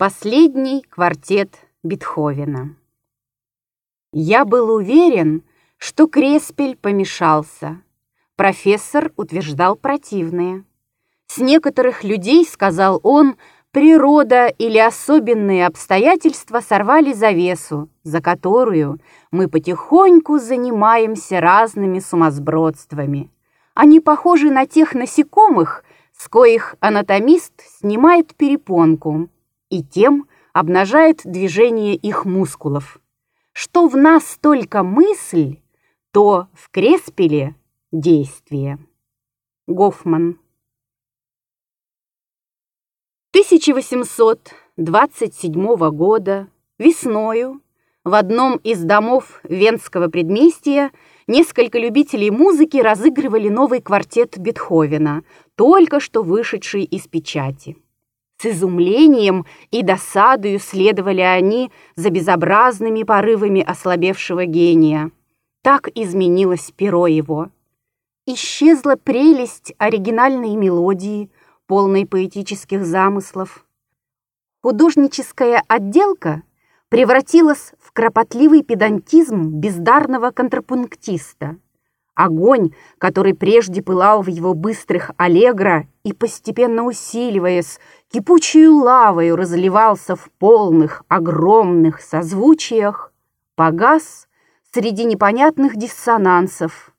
Последний квартет Бетховена. Я был уверен, что Креспель помешался. Профессор утверждал противное. С некоторых людей, сказал он, природа или особенные обстоятельства сорвали завесу, за которую мы потихоньку занимаемся разными сумасбродствами. Они похожи на тех насекомых, с коих анатомист снимает перепонку и тем обнажает движение их мускулов. Что в нас только мысль, то в Креспеле действие. Гофман 1827 года весною в одном из домов Венского предместья несколько любителей музыки разыгрывали новый квартет Бетховена, только что вышедший из печати. С изумлением и досадою следовали они за безобразными порывами ослабевшего гения. Так изменилось перо его. Исчезла прелесть оригинальной мелодии, полной поэтических замыслов. Художническая отделка превратилась в кропотливый педантизм бездарного контрапунктиста – Огонь, который прежде пылал в его быстрых аллегро и, постепенно усиливаясь, кипучую лавою разливался в полных, огромных созвучиях, погас среди непонятных диссонансов.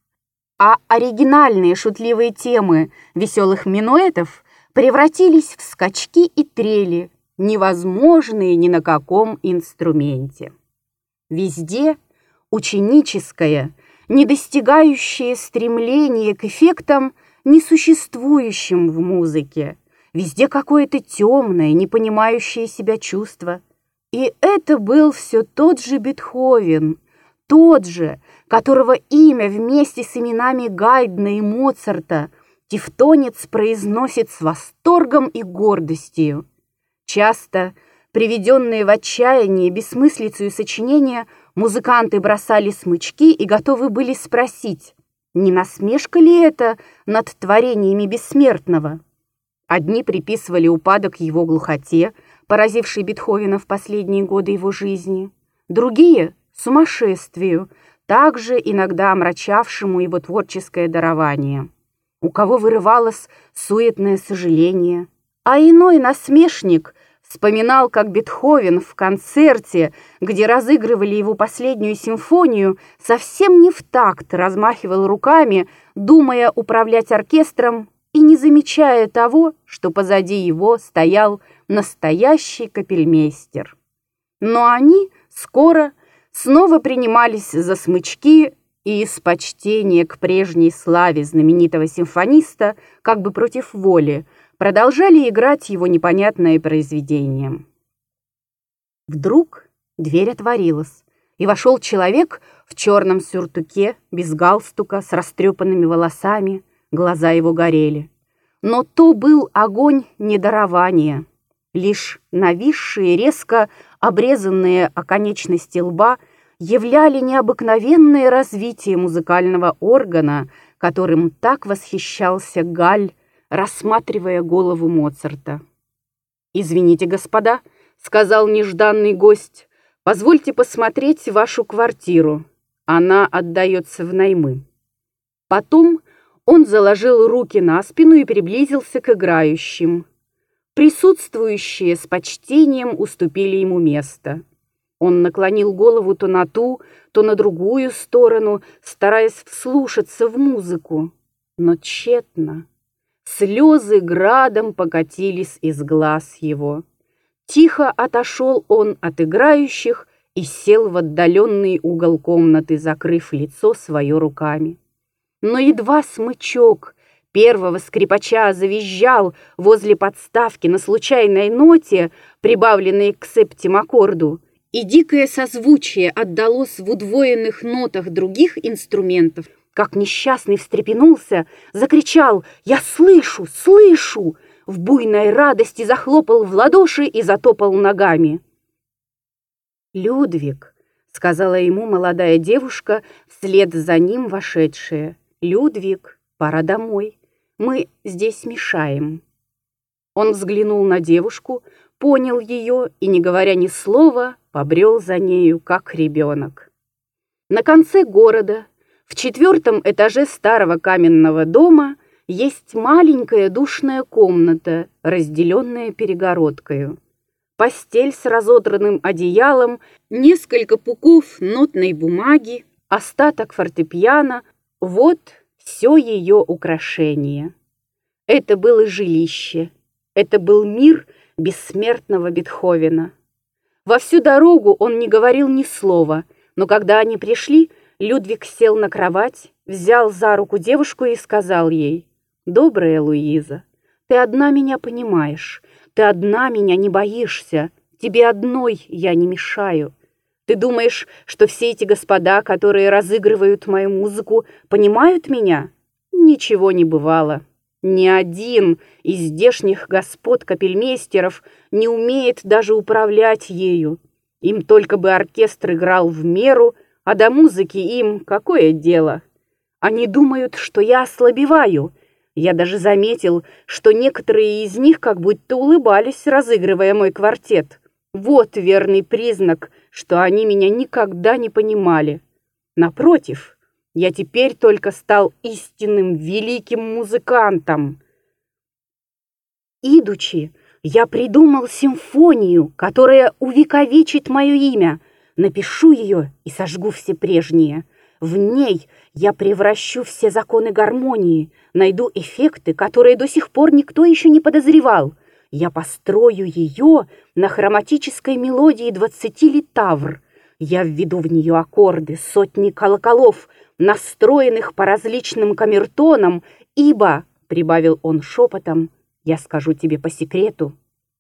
А оригинальные шутливые темы веселых минуэтов превратились в скачки и трели, невозможные ни на каком инструменте. Везде ученическое – не достигающее стремление к эффектам, несуществующим в музыке. Везде какое-то темное, не понимающее себя чувство. И это был все тот же Бетховен, тот же, которого имя вместе с именами Гайдна и Моцарта тевтонец произносит с восторгом и гордостью. Часто приведенные в отчаяние бессмыслицу сочинения – Музыканты бросали смычки и готовы были спросить, не насмешка ли это над творениями бессмертного? Одни приписывали упадок его глухоте, поразившей Бетховена в последние годы его жизни, другие — сумасшествию, также иногда омрачавшему его творческое дарование. У кого вырывалось суетное сожаление, а иной насмешник — Вспоминал, как Бетховен в концерте, где разыгрывали его последнюю симфонию, совсем не в такт размахивал руками, думая управлять оркестром и не замечая того, что позади его стоял настоящий капельмейстер. Но они скоро снова принимались за смычки и из почтения к прежней славе знаменитого симфониста, как бы против воли, продолжали играть его непонятное произведение. Вдруг дверь отворилась, и вошел человек в черном сюртуке, без галстука, с растрепанными волосами, глаза его горели. Но то был огонь недарования. Лишь нависшие, резко обрезанные оконечности лба являли необыкновенное развитие музыкального органа, которым так восхищался Галь рассматривая голову Моцарта. «Извините, господа», — сказал нежданный гость, — «позвольте посмотреть вашу квартиру. Она отдается в наймы». Потом он заложил руки на спину и приблизился к играющим. Присутствующие с почтением уступили ему место. Он наклонил голову то на ту, то на другую сторону, стараясь вслушаться в музыку, но тщетно. Слезы градом покатились из глаз его. Тихо отошел он от играющих и сел в отдаленный угол комнаты, закрыв лицо свое руками. Но едва смычок первого скрипача завизжал возле подставки на случайной ноте, прибавленной к септимаккорду, и дикое созвучие отдалось в удвоенных нотах других инструментов — как несчастный встрепенулся, закричал «Я слышу, слышу!» В буйной радости захлопал в ладоши и затопал ногами. «Людвиг», — сказала ему молодая девушка, вслед за ним вошедшая, «Людвиг, пора домой, мы здесь мешаем». Он взглянул на девушку, понял ее и, не говоря ни слова, побрел за нею, как ребенок. На конце города, в четвертом этаже старого каменного дома, есть маленькая душная комната, разделенная перегородкою. Постель с разодранным одеялом, несколько пуков нотной бумаги, остаток фортепиано — вот все ее украшение. Это было жилище, это был мир бессмертного Бетховена. Во всю дорогу он не говорил ни слова, но когда они пришли, Людвиг сел на кровать, взял за руку девушку и сказал ей, «Добрая Луиза, ты одна меня понимаешь, ты одна меня не боишься, тебе одной я не мешаю. Ты думаешь, что все эти господа, которые разыгрывают мою музыку, понимают меня? Ничего не бывало. Ни один из здешних господ-капельмейстеров не умеет даже управлять ею. Им только бы оркестр играл в меру, а до музыки им какое дело? Они думают, что я ослабеваю. Я даже заметил, что некоторые из них как будто улыбались, разыгрывая мой квартет. Вот верный признак, что они меня никогда не понимали. Напротив, я теперь только стал истинным великим музыкантом. Идучи, я придумал симфонию, которая увековечит мое имя. Напишу ее и сожгу все прежние. В ней я превращу все законы гармонии, найду эффекты, которые до сих пор никто еще не подозревал. Я построю ее на хроматической мелодии двадцати литавр. Я введу в нее аккорды, сотни колоколов — настроенных по различным камертонам, ибо, — прибавил он шепотом, — я скажу тебе по секрету,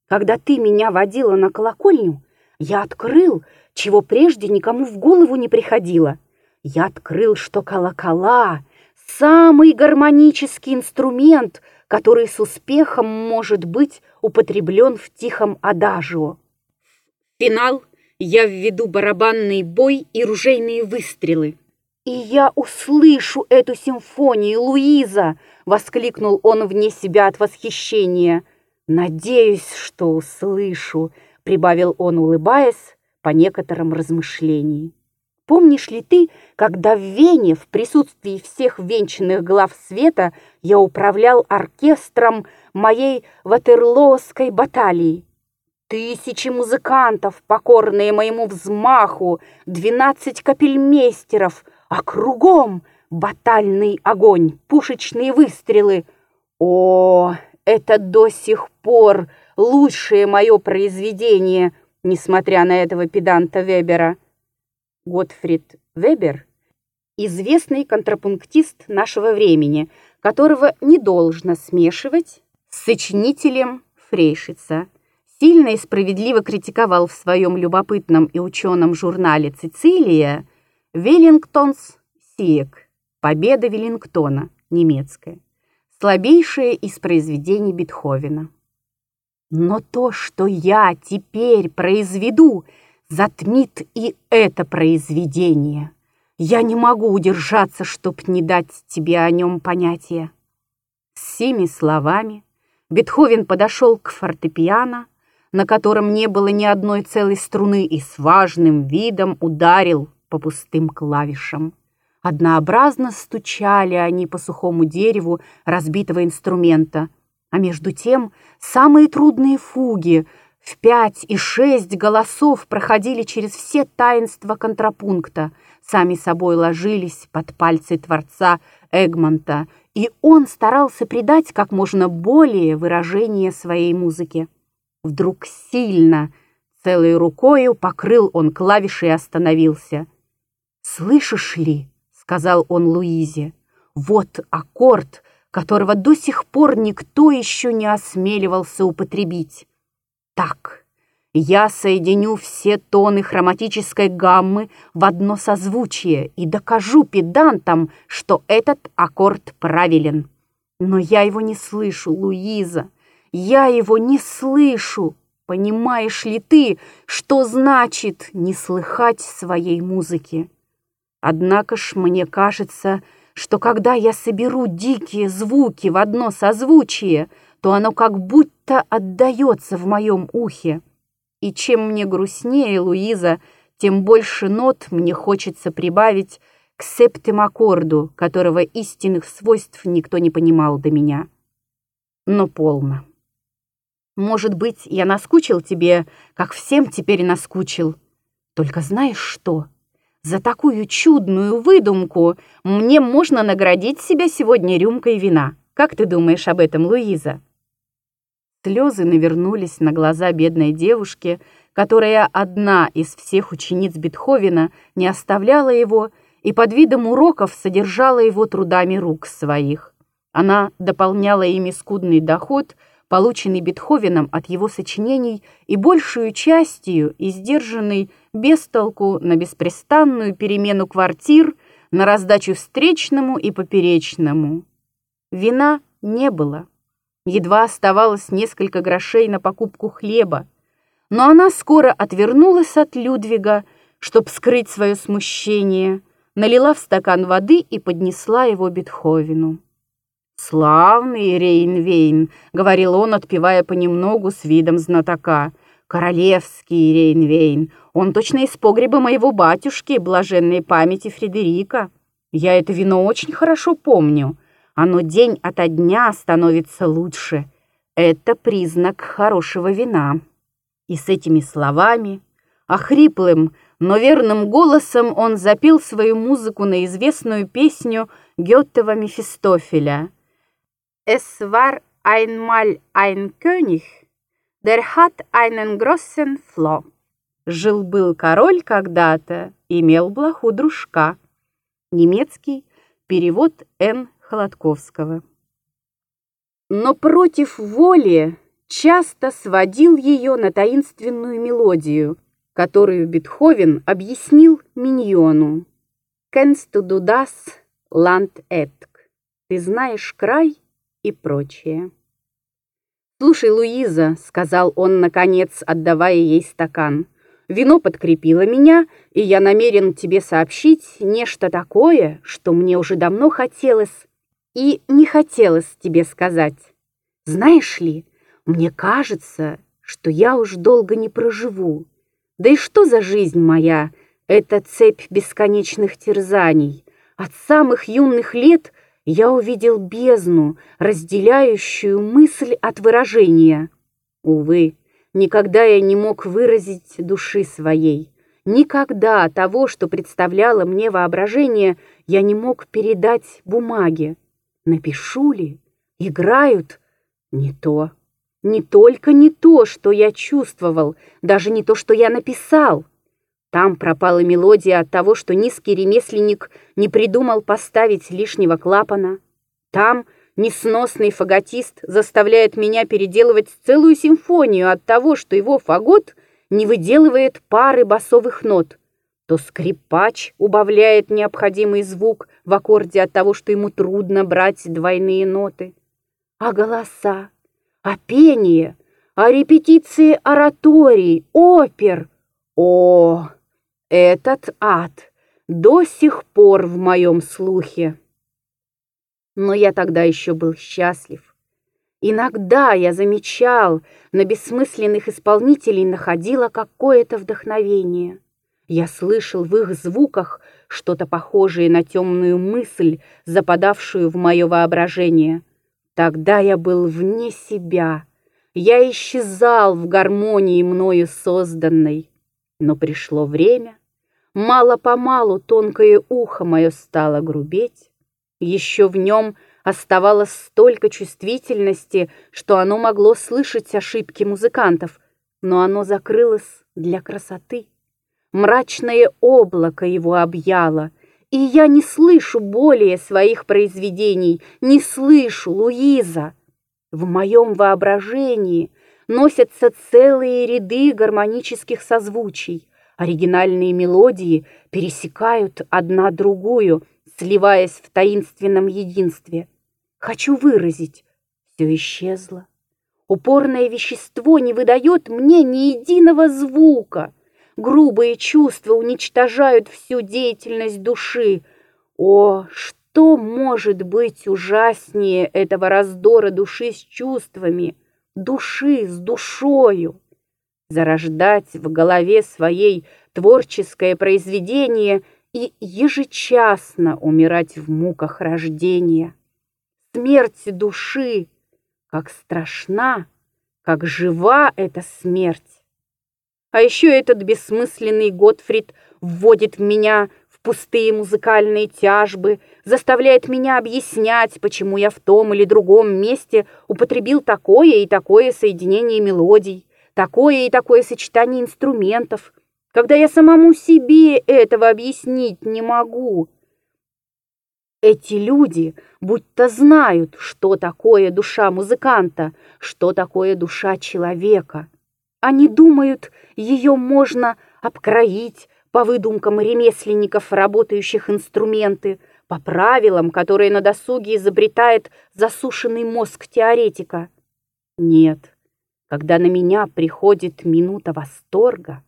когда ты меня водила на колокольню, я открыл, чего прежде никому в голову не приходило. Я открыл, что колокола — самый гармонический инструмент, который с успехом может быть употреблен в тихом адажио. Финал я введу барабанный бой и ружейные выстрелы. «И я услышу эту симфонию, Луиза!» — воскликнул он вне себя от восхищения. «Надеюсь, что услышу», — прибавил он, улыбаясь, по некоторым размышлениям. «Помнишь ли ты, когда в Вене, в присутствии всех венчанных глав света, я управлял оркестром моей ватерлоосской баталии?» Тысячи музыкантов, покорные моему взмаху, двенадцать капельмейстеров, а кругом батальный огонь, пушечные выстрелы. О, это до сих пор лучшее мое произведение, несмотря на этого педанта Вебера. Готфрид Вебер – известный контрапунктист нашего времени, которого не должно смешивать с сочинителем Фрейшица. Сильно и справедливо критиковал в своем любопытном и ученом журнале «Цицилия» Веллингтонс Сиек. Победа Веллингтона. Немецкая. Слабейшее из произведений Бетховена. Но то, что я теперь произведу, затмит и это произведение. Я не могу удержаться, чтоб не дать тебе о нем понятия. С семи словами Бетховен подошел к фортепиано, на котором не было ни одной целой струны, и с важным видом ударил по пустым клавишам. Однообразно стучали они по сухому дереву разбитого инструмента, а между тем самые трудные фуги в пять и шесть голосов проходили через все таинства контрапункта, сами собой ложились под пальцы творца Эгмонта, и он старался придать как можно более выражение своей музыке. Вдруг сильно, целой рукою покрыл он клавиши и остановился. «Слышишь ли?» — сказал он Луизе. «Вот аккорд, которого до сих пор никто еще не осмеливался употребить. Так, я соединю все тоны хроматической гаммы в одно созвучие и докажу педантам, что этот аккорд правилен. Но я его не слышу, Луиза, я его не слышу. Понимаешь ли ты, что значит не слыхать своей музыки?» Однако ж мне кажется, что когда я соберу дикие звуки в одно созвучие, то оно как будто отдается в моем ухе. И чем мне грустнее, Луиза, тем больше нот мне хочется прибавить к септимаккорду, которого истинных свойств никто не понимал до меня. Но полно. Может быть, я наскучил тебе, как всем теперь наскучил. Только знаешь что? За такую чудную выдумку мне можно наградить себя сегодня рюмкой вина. Как ты думаешь об этом, Луиза?» Слезы навернулись на глаза бедной девушки, которая одна из всех учениц Бетховена не оставляла его и под видом уроков содержала его трудами рук своих. Она дополняла ими скудный доход, полученный Бетховеном от его сочинений и большую частью издержанный без толку на беспрестанную перемену квартир, на раздачу встречному и поперечному. Вина не было. Едва оставалось несколько грошей на покупку хлеба, но она скоро отвернулась от Людвига, чтобы скрыть свое смущение, налила в стакан воды и поднесла его Бетховену. «Славный Рейнвейн», — говорил он, отпивая понемногу с видом знатока, — «королевский Рейнвейн, он точно из погреба моего батюшки, блаженной памяти Фредерика. Я это вино очень хорошо помню. Оно день ото дня становится лучше. Это признак хорошего вина». И с этими словами, охриплым, но верным голосом он запел свою музыку на известную песню Геттева Мефистофеля. «Es war einmal ein König, der hat einen großen Floh». Жил-был король когда-то, имел блоху дружка. Немецкий перевод Н. Холодковского. Но против воли часто сводил ее на таинственную мелодию, которую Бетховен объяснил Миньону. «Kennst du das Land Etk?» «Ты знаешь край?» И прочее. «Слушай, Луиза», — сказал он, наконец, отдавая ей стакан, «вино подкрепило меня, и я намерен тебе сообщить нечто такое, что мне уже давно хотелось и не хотелось тебе сказать. Знаешь ли, мне кажется, что я уж долго не проживу. Да и что за жизнь моя? Это цепь бесконечных терзаний. От самых юных лет я увидел бездну, разделяющую мысль от выражения. Увы, никогда я не мог выразить души своей. Никогда того, что представляло мне воображение, я не мог передать бумаге. Напишу ли? Играют? Не то. Не только не то, что я чувствовал, даже не то, что я написал. Там пропала мелодия от того, что низкий ремесленник не придумал поставить лишнего клапана. Там несносный фаготист заставляет меня переделывать целую симфонию от того, что его фагот не выделывает пары басовых нот. То скрипач убавляет необходимый звук в аккорде от того, что ему трудно брать двойные ноты. А голоса? а пение, а репетиции ораторий, опер. О, этот ад до сих пор в моем слухе. Но я тогда еще был счастлив. Иногда я замечал, на бессмысленных исполнителей находила какое-то вдохновение. Я слышал в их звуках что-то похожее на темную мысль, западавшую в мое воображение — Тогда я был вне себя. Я исчезал в гармонии мною созданной. Но пришло время. Мало-помалу тонкое ухо мое стало грубеть. Еще в нем оставалось столько чувствительности, что оно могло слышать ошибки музыкантов, но оно закрылось для красоты. Мрачное облако его объяло — и я не слышу более своих произведений, не слышу, Луиза. В моем воображении носятся целые ряды гармонических созвучий. Оригинальные мелодии пересекают одна другую, сливаясь в таинственном единстве. Хочу выразить, все исчезло. Упорное вещество не выдает мне ни единого звука — Грубые чувства уничтожают всю деятельность души. О, Что может быть ужаснее этого раздора души с чувствами, души с душою? Зарождать в голове своей творческое произведение и ежечасно умирать в муках рождения. Смерть души, как страшна, как жива эта смерть. А еще этот бессмысленный Готфрид вводит в меня в пустые музыкальные тяжбы, заставляет меня объяснять, почему я в том или другом месте употребил такое и такое соединение мелодий, такое и такое сочетание инструментов, когда я самому себе этого объяснить не могу. Эти люди будто знают, что такое душа музыканта, что такое душа человека. Они думают, ее можно обкроить по выдумкам ремесленников, работающих инструменты, по правилам, которые на досуге изобретает засушенный мозг теоретика. Нет, когда на меня приходит минута восторга,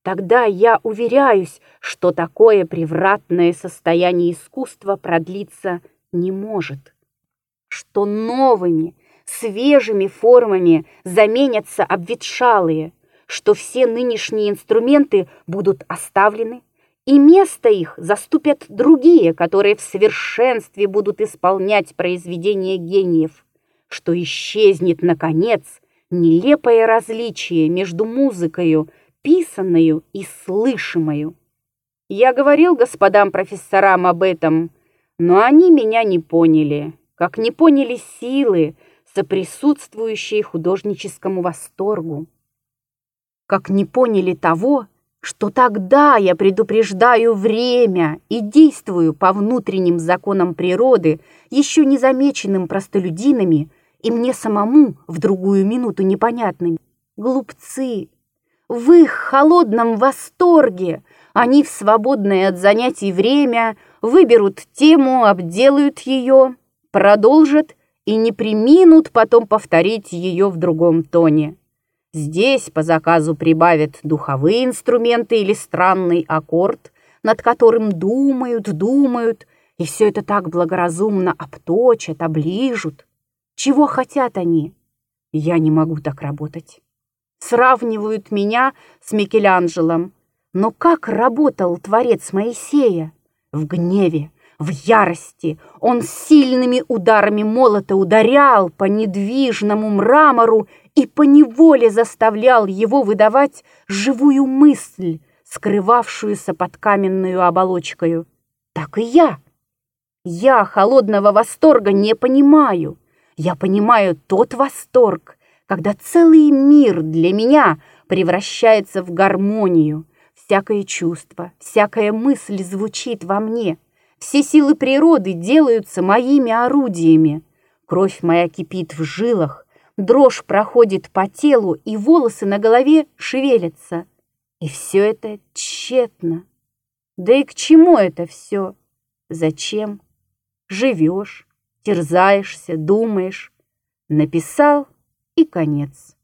тогда я уверяюсь, что такое превратное состояние искусства продлиться не может, что новыми, свежими формами заменятся обветшалые, что все нынешние инструменты будут оставлены, и место их заступят другие, которые в совершенстве будут исполнять произведения гениев, что исчезнет, наконец, нелепое различие между музыкою, писанную и слышимою. Я говорил господам профессорам об этом, но они меня не поняли, как не поняли силы, соприсутствующие художническому восторгу. Как не поняли того, что тогда я предупреждаю время и действую по внутренним законам природы, еще не замеченным простолюдинами и мне самому в другую минуту непонятными. Глупцы! В их холодном восторге они в свободное от занятий время выберут тему, обделают ее, продолжат и не приминут потом повторить ее в другом тоне. Здесь по заказу прибавят духовые инструменты или странный аккорд, над которым думают, думают, и все это так благоразумно обточат, оближут. Чего хотят они? Я не могу так работать. Сравнивают меня с Микеланджелом. Но как работал творец Моисея? В гневе, в ярости он сильными ударами молота ударял по недвижному мрамору и поневоле заставлял его выдавать живую мысль, скрывавшуюся под каменную оболочкою. Так и я. Я холодного восторга не понимаю. Я понимаю тот восторг, когда целый мир для меня превращается в гармонию. Всякое чувство, всякая мысль звучит во мне — все силы природы делаются моими орудиями. Кровь моя кипит в жилах, дрожь проходит по телу, и волосы на голове шевелятся. И все это тщетно. Да и к чему это все? Зачем? Живешь, терзаешься, думаешь. Написал и конец.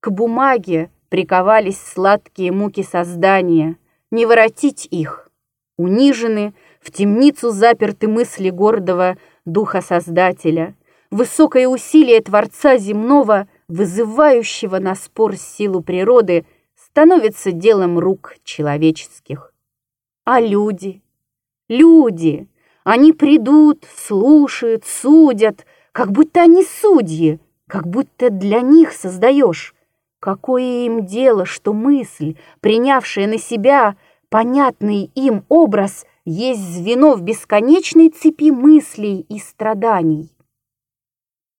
К бумаге приковались сладкие муки создания. Не воротить их. Унижены, в темницу заперты мысли гордого духа Создателя, высокое усилие Творца земного, вызывающего на спор силу природы, становится делом рук человеческих. А люди? Люди! Они придут, слушают, судят, как будто они судьи, как будто для них создаешь. Какое им дело, что мысль, принявшая на себя понятный им образ – есть звено в бесконечной цепи мыслей и страданий.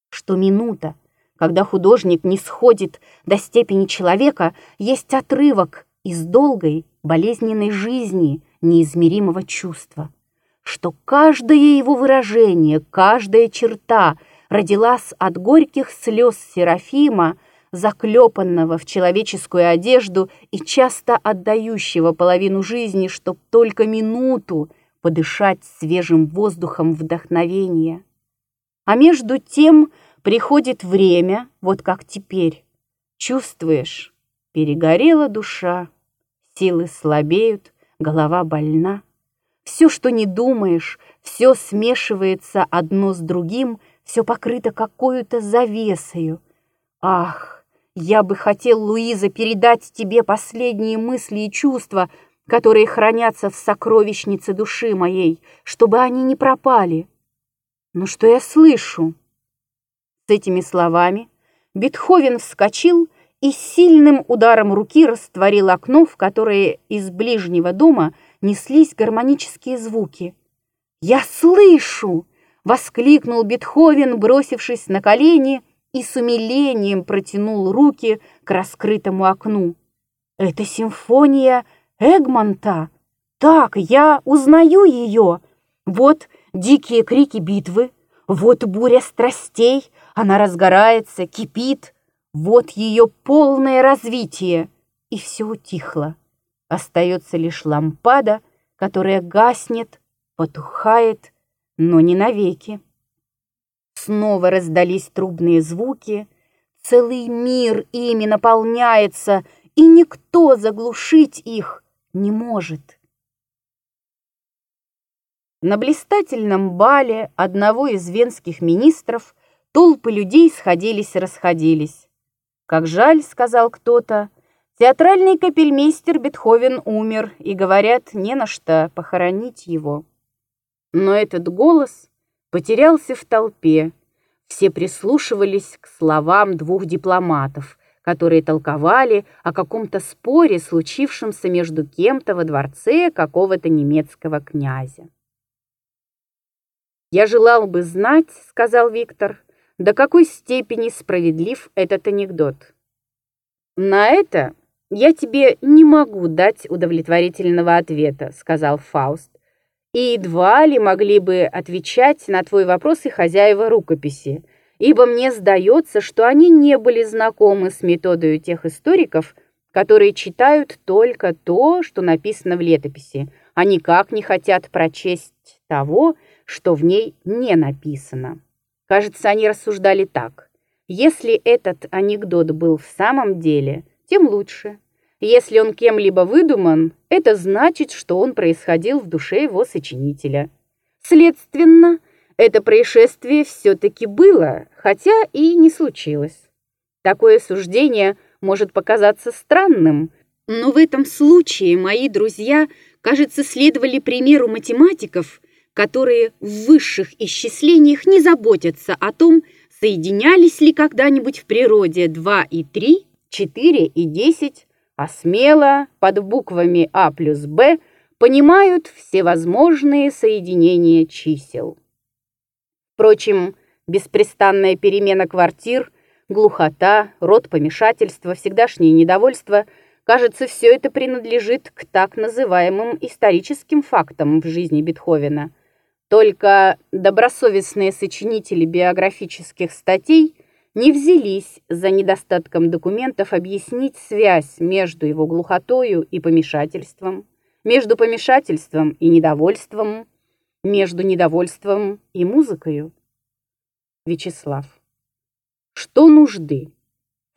Что минута, когда художник не сходит до степени человека, есть отрывок из долгой, болезненной жизни неизмеримого чувства, что каждое его выражение, каждая черта родилась от горьких слез Серафима, заклепанного в человеческую одежду и часто отдающего половину жизни, чтоб только минуту подышать свежим воздухом вдохновения. А между тем приходит время, вот как теперь. Чувствуешь, перегорела душа, силы слабеют, голова больна. Все, что не думаешь, все смешивается одно с другим, все покрыто какой-то завесою. Ах, я бы хотел, Луиза, передать тебе последние мысли и чувства, которые хранятся в сокровищнице души моей, чтобы они не пропали. Но что я слышу? С этими словами Бетховен вскочил и сильным ударом руки растворил окно, в которое из ближнего дома неслись гармонические звуки. «Я слышу!» — воскликнул Бетховен, бросившись на колени и с умилением протянул руки к раскрытому окну. «Это симфония Эгмонта! Так, я узнаю ее! Вот дикие крики битвы, вот буря страстей, она разгорается, кипит, вот ее полное развитие, и все утихло. Остается лишь лампада, которая гаснет, потухает, но не навеки. Снова раздались трубные звуки, целый мир ими наполняется, и никто заглушить их не может. На блистательном бале одного из венских министров толпы людей сходились-расходились. «Как жаль», — сказал кто-то, — «театральный капельмейстер Бетховен умер, и, говорят, не на что похоронить его». Но этот голос потерялся в толпе. Все прислушивались к словам двух дипломатов, которые толковали о каком-то споре, случившемся между кем-то во дворце какого-то немецкого князя. «Я желал бы знать, — сказал Виктор, — до какой степени справедлив этот анекдот. На это я тебе не могу дать удовлетворительного ответа, — сказал Фауст и едва ли могли бы отвечать на твой вопрос и хозяева рукописи, ибо мне сдается, что они не были знакомы с методой тех историков, которые читают только то, что написано в летописи, а никак не хотят прочесть того, что в ней не написано. Кажется, они рассуждали так. Если этот анекдот был в самом деле, тем лучше. Если он кем-либо выдуман, это значит, что он происходил в душе его сочинителя. Следственно, это происшествие все-таки было, хотя и не случилось. Такое суждение может показаться странным, но в этом случае мои друзья, кажется, следовали примеру математиков, которые в высших исчислениях не заботятся о том, соединялись ли когда-нибудь в природе 2 и 3, 4 и 10, а смело под буквами А плюс Б понимают всевозможные соединения чисел. Впрочем, беспрестанная перемена квартир, глухота, род помешательства, всегдашнее недовольство – Кажется, все это принадлежит к так называемым историческим фактам в жизни Бетховена. Только добросовестные сочинители биографических статей – не взялись за недостатком документов объяснить связь между его глухотою и помешательством, между помешательством и недовольством, между недовольством и музыкою. Вячеслав. Что нужды?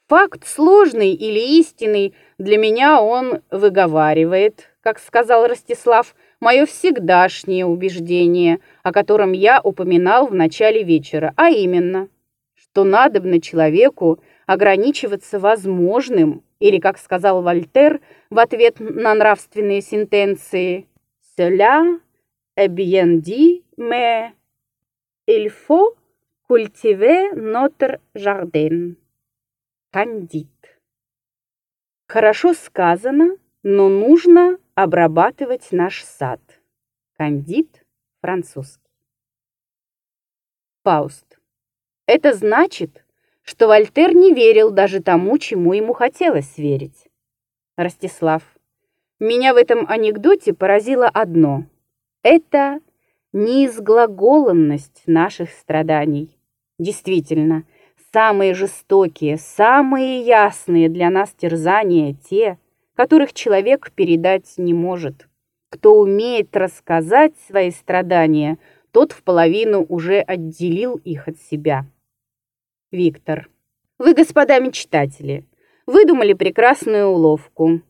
Факт сложный или истинный, для меня он выговаривает, как сказал Ростислав, мое всегдашнее убеждение, о котором я упоминал в начале вечера, а именно – что надобно человеку ограничиваться возможным, или, как сказал Вольтер в ответ на нравственные сентенции, «Cela est bien dit, mais il faut cultiver notre jardin». Кандид. Хорошо сказано, но нужно обрабатывать наш сад. Кандид французский. Фауст. Это значит, что Вольтер не верил даже тому, чему ему хотелось верить. Ростислав. Меня в этом анекдоте поразило одно. Это неизглаголанность наших страданий. Действительно, самые жестокие, самые ясные для нас терзания те, которых человек передать не может. Кто умеет рассказать свои страдания, тот в половину уже отделил их от себя. Виктор. Вы, господа мечтатели, выдумали прекрасную уловку.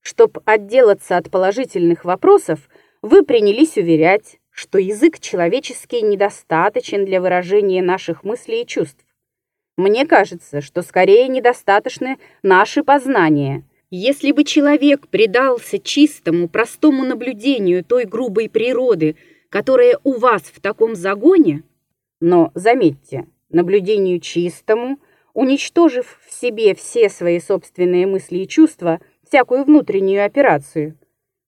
Чтоб отделаться от положительных вопросов, вы принялись уверять, что язык человеческий недостаточен для выражения наших мыслей и чувств. Мне кажется, что скорее недостаточны наши познания. Если бы человек предался чистому, простому наблюдению той грубой природы, которая у вас в таком загоне, но, заметьте, наблюдению чистому, уничтожив в себе все свои собственные мысли и чувства, всякую внутреннюю операцию,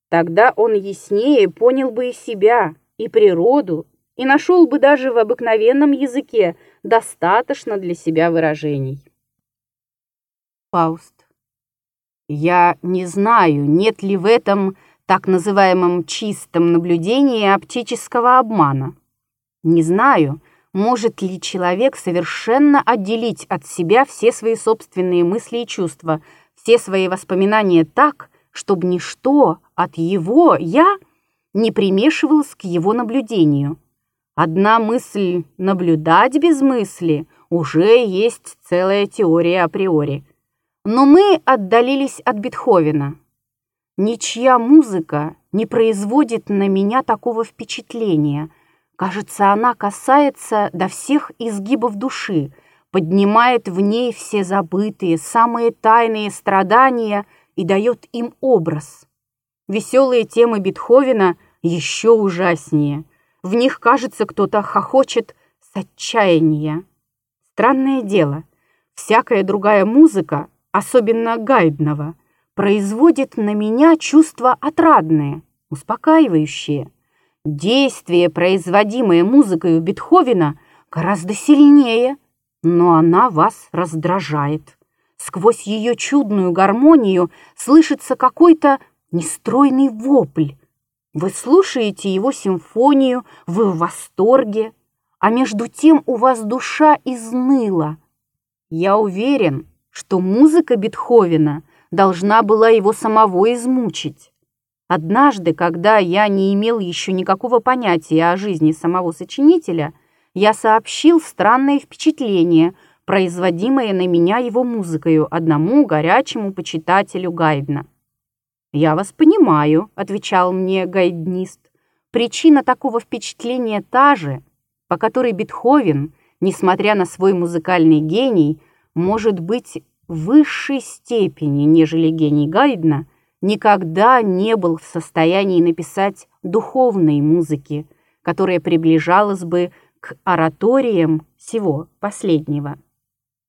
тогда он яснее понял бы и себя, и природу, и нашел бы даже в обыкновенном языке достаточно для себя выражений. Фауст. Я не знаю, нет ли в этом так называемом чистом наблюдении оптического обмана. Не знаю, может ли человек совершенно отделить от себя все свои собственные мысли и чувства, все свои воспоминания так, чтобы ничто от его «я» не примешивалось к его наблюдению. Одна мысль наблюдать без мысли уже есть целая теория априори. Но мы отдалились от Бетховена. Ничья музыка не производит на меня такого впечатления. Кажется, она касается до всех изгибов души, поднимает в ней все забытые, самые тайные страдания и дает им образ. Веселые темы Бетховена еще ужаснее. В них, кажется, кто-то хохочет с отчаяния. Странное дело, всякая другая музыка, особенно Гайднова, производит на меня чувства отрадные, успокаивающие. Действие, производимое музыкой у Бетховена, гораздо сильнее, но она вас раздражает. Сквозь ее чудную гармонию слышится какой-то нестройный вопль. Вы слушаете его симфонию, вы в восторге, а между тем у вас душа изныла. Я уверен, что музыка Бетховена должна была его самого измучить. Однажды, когда я не имел еще никакого понятия о жизни самого сочинителя, я сообщил странное впечатление, производимое на меня его музыкою одному горячему почитателю Гайдна. «Я вас понимаю», — отвечал мне гайднист. «Причина такого впечатления та же, по которой Бетховен, несмотря на свой музыкальный гений, может быть в высшей степени, нежели гений Гайдна, никогда не был в состоянии написать духовной музыки, которая приближалась бы к ораториям всего последнего.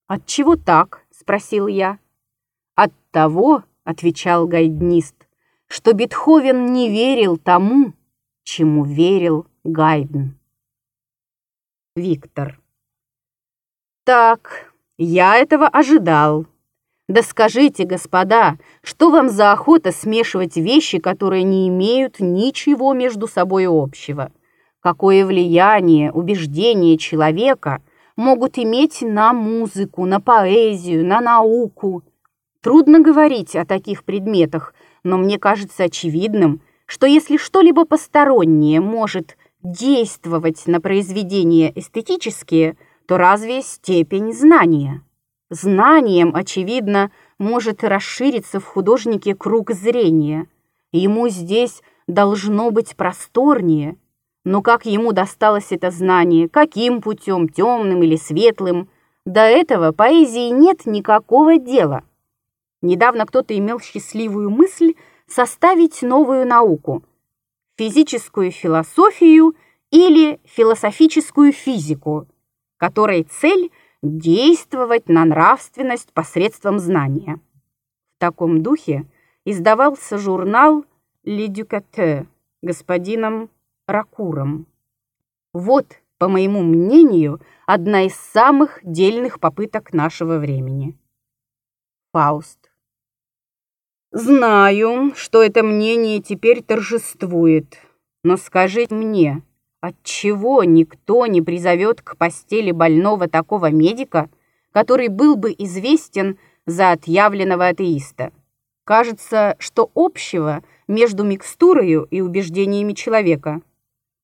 «От чего так?» — спросил я. «От того, — отвечал гайднист, — что Бетховен не верил тому, чему верил Гайден. Виктор. Так, я этого ожидал. Да скажите, господа, что вам за охота смешивать вещи, которые не имеют ничего между собой общего? Какое влияние, убеждение человека могут иметь на музыку, на поэзию, на науку? Трудно говорить о таких предметах, но мне кажется очевидным, что если что-либо постороннее может действовать на произведения эстетические, то разве степень знания? Знанием, очевидно, может расшириться в художнике круг зрения. Ему здесь должно быть просторнее. Но как ему досталось это знание, каким путем, темным или светлым, до этого поэзии нет никакого дела. Недавно кто-то имел счастливую мысль составить новую науку – физическую философию или философическую физику, которой цель – действовать на нравственность посредством знания. В таком духе издавался журнал «L'Educateur» господином Ракуром. Вот, по моему мнению, одна из самых дельных попыток нашего времени. Фауст. Знаю, что это мнение теперь торжествует, но скажите мне, отчего никто не призовет к постели больного такого медика, который был бы известен за отъявленного атеиста? Кажется, что общего между микстурою и убеждениями человека.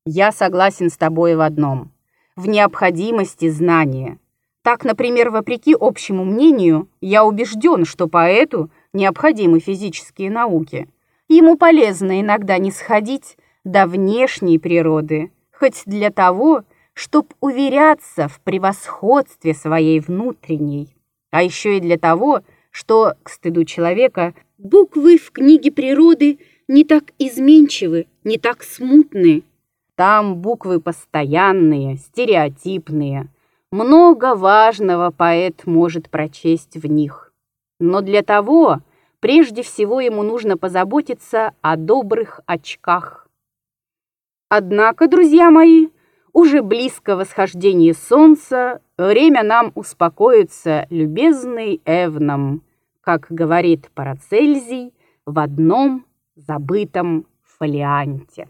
Я согласен с тобой в одном – в необходимости знания. Так, например, вопреки общему мнению, я убежден, что поэту – необходимы физические науки. Ему полезно иногда не сходить до внешней природы, хоть для того, чтобы уверяться в превосходстве своей внутренней, а еще и для того, что, к стыду человека, буквы в книге природы не так изменчивы, не так смутны. Там буквы постоянные, стереотипные. Много важного поэт может прочесть в них. Но для того, прежде всего, ему нужно позаботиться о добрых очках. Однако, друзья мои, уже близко восхождение солнца, время нам успокоиться любезный Эвном, как говорит Парацельзий, в одном забытом фолианте.